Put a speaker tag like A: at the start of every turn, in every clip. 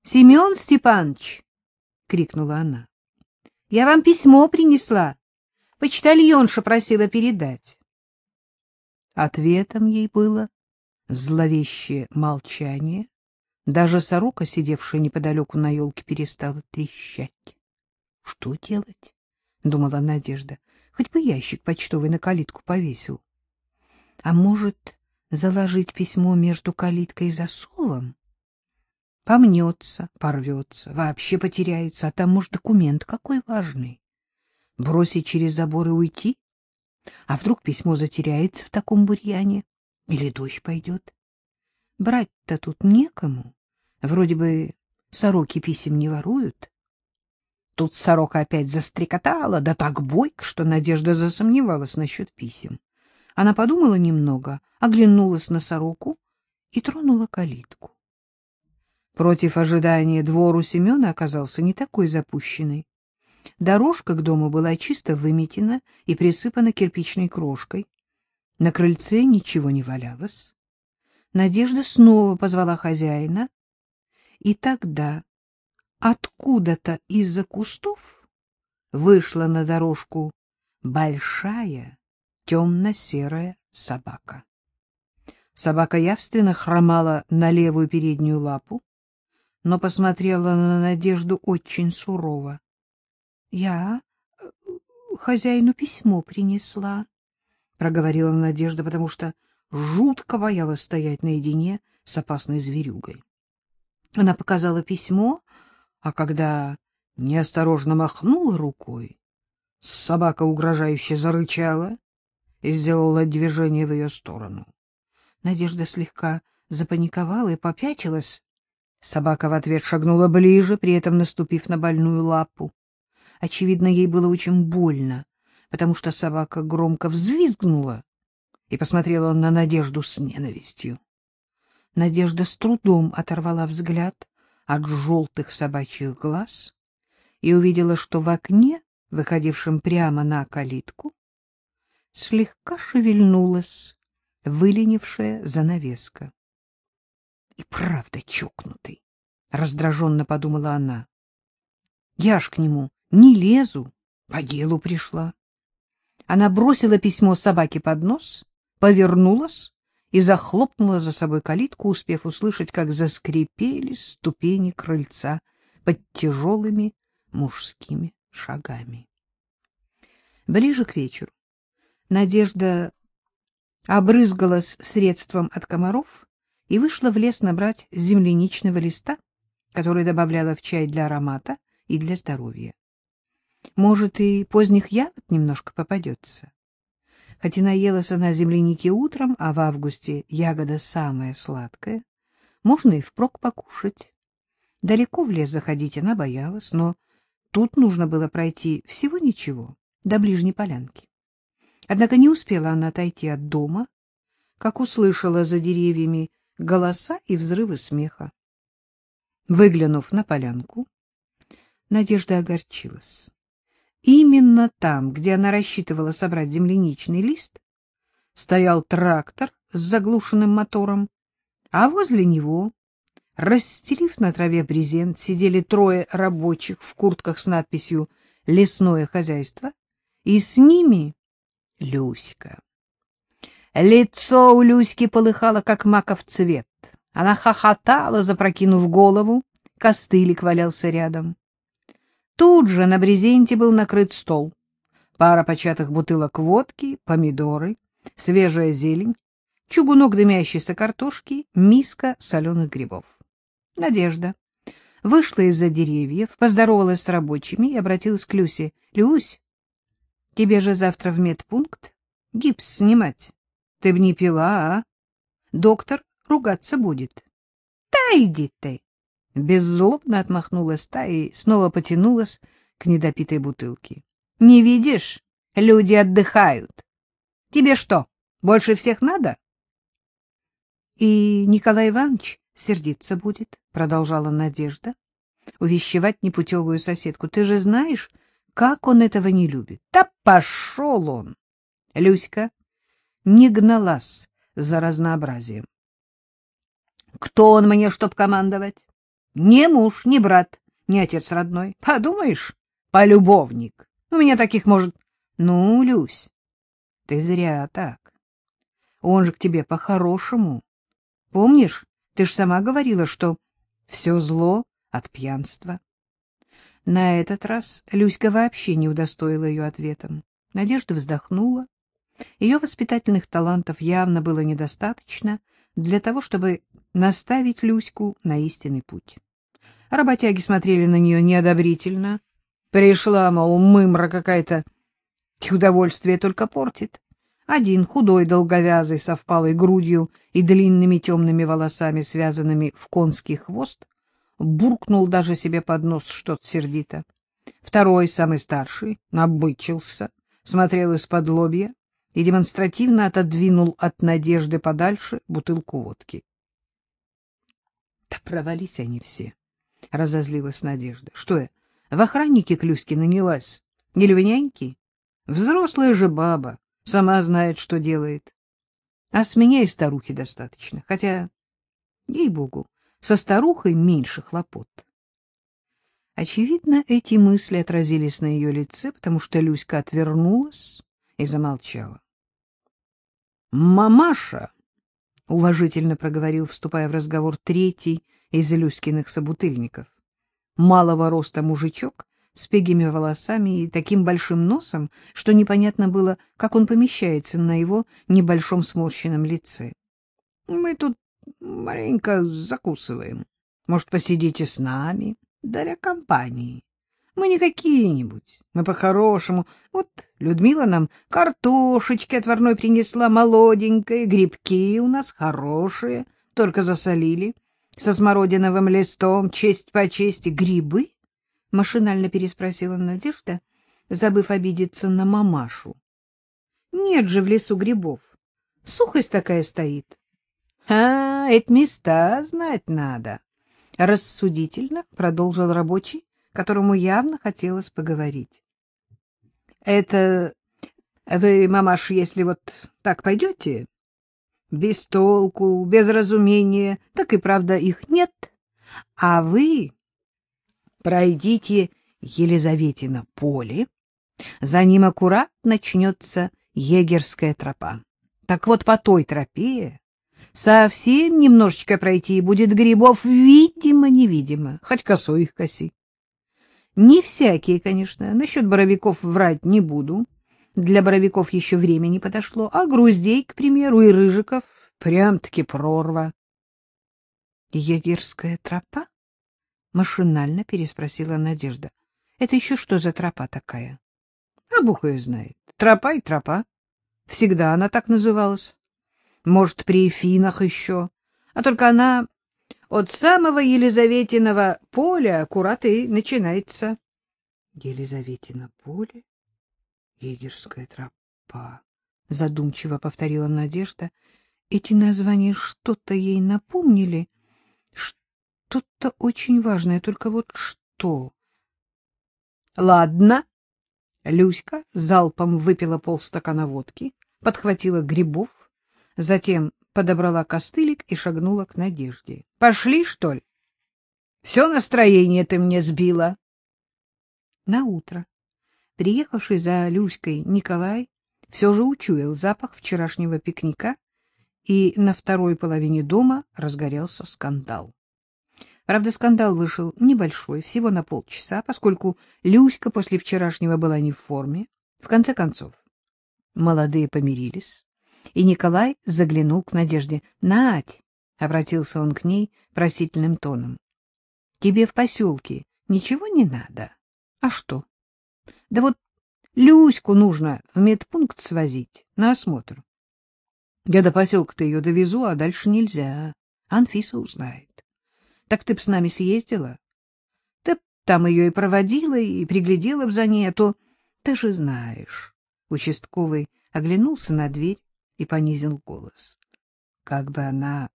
A: — Семен Степанович! — крикнула она. — Я вам письмо принесла. Почтальонша просила передать. Ответом ей было зловещее молчание. Даже сорока, сидевшая неподалеку на елке, перестала трещать. — Что делать? — думала Надежда. — Хоть бы ящик почтовый на калитку повесил. А может, заложить письмо между калиткой и засовом? Помнется, порвется, вообще потеряется, а там, может, документ какой важный. Бросить через забор и уйти? А вдруг письмо затеряется в таком бурьяне? Или дождь пойдет? Брать-то тут некому. Вроде бы сороки писем не воруют. Тут сорока опять застрекотала, да так бойко, что Надежда засомневалась насчет писем. Она подумала немного, оглянулась на сороку и тронула калитку. Против ожидания двор у Семена оказался не такой запущенный. Дорожка к дому была чисто выметена и присыпана кирпичной крошкой. На крыльце ничего не валялось. Надежда снова позвала хозяина, и тогда откуда-то из-за кустов вышла на дорожку большая темно-серая собака. Собака явственно хромала на левую переднюю лапу, но посмотрела на Надежду очень сурово. — Я э, хозяину письмо принесла, — проговорила Надежда, потому что жутко боялась стоять наедине с опасной зверюгой. Она показала письмо, а когда неосторожно махнула рукой, собака угрожающе зарычала и сделала движение в ее сторону. Надежда слегка запаниковала и попятилась, Собака в ответ шагнула ближе, при этом наступив на больную лапу. Очевидно, ей было очень больно, потому что собака громко взвизгнула и посмотрела на Надежду с ненавистью. Надежда с трудом оторвала взгляд от желтых собачьих глаз и увидела, что в окне, выходившем прямо на калитку, слегка шевельнулась выленившая занавеска. И правда чокнутый, — раздраженно подумала она. Я ж к нему не лезу, по делу пришла. Она бросила письмо собаке под нос, повернулась и захлопнула за собой калитку, успев услышать, как заскрипели ступени крыльца под тяжелыми мужскими шагами. Ближе к вечеру Надежда обрызгалась средством от комаров и вышла в лес набрать земляничного листа, который добавляла в чай для аромата и для здоровья. Может, и поздних ягод немножко попадется. Хотя наелась она земляники утром, а в августе ягода самая сладкая, можно и впрок покушать. Далеко в лес заходить она боялась, но тут нужно было пройти всего ничего, до ближней полянки. Однако не успела она отойти от дома, как услышала за деревьями голоса и взрывы смеха. Выглянув на полянку, Надежда огорчилась. Именно там, где она рассчитывала собрать земляничный лист, стоял трактор с заглушенным мотором, а возле него, расстелив на траве брезент, сидели трое рабочих в куртках с надписью «Лесное хозяйство», и с ними Люська. Лицо у Люськи полыхало, как маков цвет. Она хохотала, запрокинув голову, костылик валялся рядом. Тут же на брезенте был накрыт стол. Пара початых бутылок водки, помидоры, свежая зелень, чугунок дымящейся картошки, миска соленых грибов. Надежда вышла из-за деревьев, поздоровалась с рабочими и обратилась к Люсе. — Люсь, тебе же завтра в медпункт гипс снимать. Ты б не пила, а? Доктор ругаться будет. — Да иди ты! — беззлобно отмахнулась та и снова потянулась к недопитой бутылке. — Не видишь? Люди отдыхают. Тебе что, больше всех надо? — И Николай Иванович сердиться будет, — продолжала Надежда, — увещевать непутевую соседку. Ты же знаешь, как он этого не любит. Да пошел он! Люська не гналась за разнообразием. Кто он мне, чтоб командовать? Не муж, не брат, не отец родной. Подумаешь, полюбовник. У меня таких может... Ну, Люсь, ты зря так. Он же к тебе по-хорошему. Помнишь, ты ж сама говорила, что все зло от пьянства. На этот раз Люська вообще не удостоила ее ответом. Надежда вздохнула. Ее воспитательных талантов явно было недостаточно для того, чтобы наставить Люську на истинный путь. Работяги смотрели на нее неодобрительно. Пришла, мол, мымра какая-то, и удовольствие только портит. Один худой, долговязый, со впалой грудью и длинными темными волосами, связанными в конский хвост, буркнул даже себе под нос что-то сердито. Второй, самый старший, набычился, смотрел из-под лобья и демонстративно отодвинул от надежды подальше бутылку водки. — Да провались они все, — разозлилась Надежда. — Что я, в охраннике Клюськи нанялась? Или в няньки? Взрослая же баба, сама знает, что делает. А с меня и старухи достаточно, хотя, ей-богу, со старухой меньше хлопот. Очевидно, эти мысли отразились на ее лице, потому что Люська отвернулась и замолчала. — Мамаша! — уважительно проговорил, вступая в разговор, третий из Люськиных собутыльников. Малого роста мужичок с пегими волосами и таким большим носом, что непонятно было, как он помещается на его небольшом сморщенном лице. — Мы тут маленько закусываем. Может, посидите с нами, для компании. Мы не какие-нибудь, мы по-хорошему. Вот Людмила нам картошечки отварной принесла, молоденькие, грибки у нас хорошие, только засолили. Со смородиновым листом, честь по чести, грибы? Машинально переспросила Надежда, забыв обидеться на мамашу. Нет же в лесу грибов. Сухость такая стоит. А, эти места знать надо. Рассудительно продолжил рабочий, которому явно хотелось поговорить. Это вы, мамаш, если вот так пойдете, без толку, без разумения, так и правда их нет, а вы пройдите Елизаветино поле, за ним аккурат начнется егерская тропа. Так вот по той тропе Совсем немножечко пройти, и будет грибов видимо-невидимо, хоть косой их коси. Не всякие, конечно, насчет боровиков врать не буду. Для боровиков еще время не подошло, а груздей, к примеру, и рыжиков прям-таки прорва. — Егерская тропа? — машинально переспросила Надежда. — Это еще что за тропа такая? — А Бог ее знает. Тропа и тропа. Всегда она так называлась может, при Эфинах еще, а только она от самого Елизаветиного поля аккурат и начинается. Елизаветино поле? Егерская тропа, задумчиво повторила Надежда. Эти названия что-то ей напомнили, что-то очень важное, только вот что. Ладно. Люська залпом выпила полстакана водки, подхватила грибов, Затем подобрала костылик и шагнула к Надежде. — Пошли, что ли? Все настроение ты мне сбила. На утро приехавший за Люськой Николай все же учуял запах вчерашнего пикника, и на второй половине дома разгорелся скандал. Правда, скандал вышел небольшой, всего на полчаса, поскольку Люська после вчерашнего была не в форме. В конце концов, молодые помирились и Николай заглянул к Надежде. — Надь! — обратился он к ней просительным тоном. — Тебе в поселке ничего не надо? — А что? — Да вот Люську нужно в медпункт свозить на осмотр. Я до поселка-то ее довезу, а дальше нельзя. Анфиса узнает. Так ты б с нами съездила? Ты там ее и проводила, и приглядела б за ней, а то... Ты же знаешь. Участковый оглянулся на дверь и понизил голос. Как бы она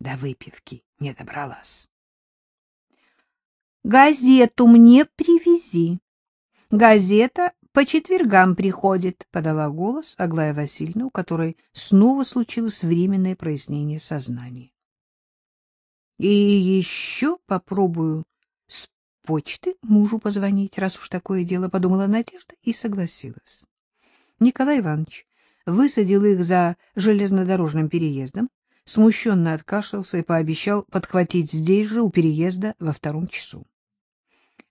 A: до выпивки не добралась. «Газету мне привези. Газета по четвергам приходит», — подала голос Аглая Васильевна, у которой снова случилось временное прояснение сознания. И еще попробую с почты мужу позвонить, раз уж такое дело, подумала Надежда и согласилась. Николай Иванович высадил их за железнодорожным переездом, смущенно откашлялся и пообещал подхватить здесь же у переезда во втором часу.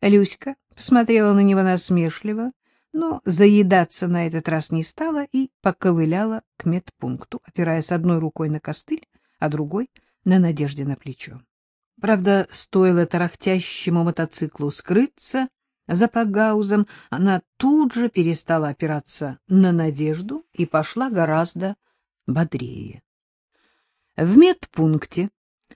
A: Люська посмотрела на него насмешливо, но заедаться на этот раз не стала и поковыляла к медпункту, опираясь одной рукой на костыль, а другой — на Надежде на плечо. Правда, стоило тарахтящему мотоциклу скрыться за Пагаузом, она тут же перестала опираться на Надежду и пошла гораздо бодрее. В медпункте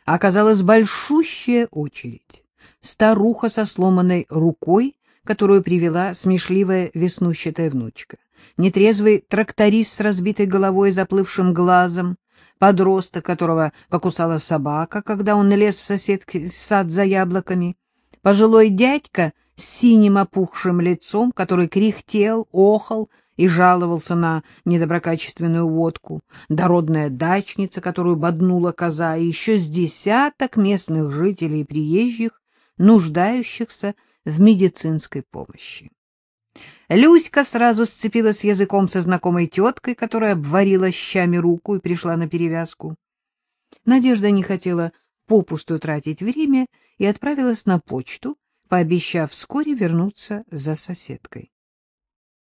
A: оказалась большущая очередь. Старуха со сломанной рукой, которую привела смешливая веснущатая внучка, нетрезвый тракторист с разбитой головой и заплывшим глазом, подросток, которого покусала собака, когда он лез в соседский сад за яблоками, пожилой дядька с синим опухшим лицом, который кряхтел, охал и жаловался на недоброкачественную водку, дородная дачница, которую боднула коза, и еще с десяток местных жителей и приезжих, нуждающихся в медицинской помощи. Люська сразу сцепилась языком со знакомой теткой, которая обварила щами руку и пришла на перевязку. Надежда не хотела попусту тратить время и отправилась на почту, пообещав вскоре вернуться за соседкой.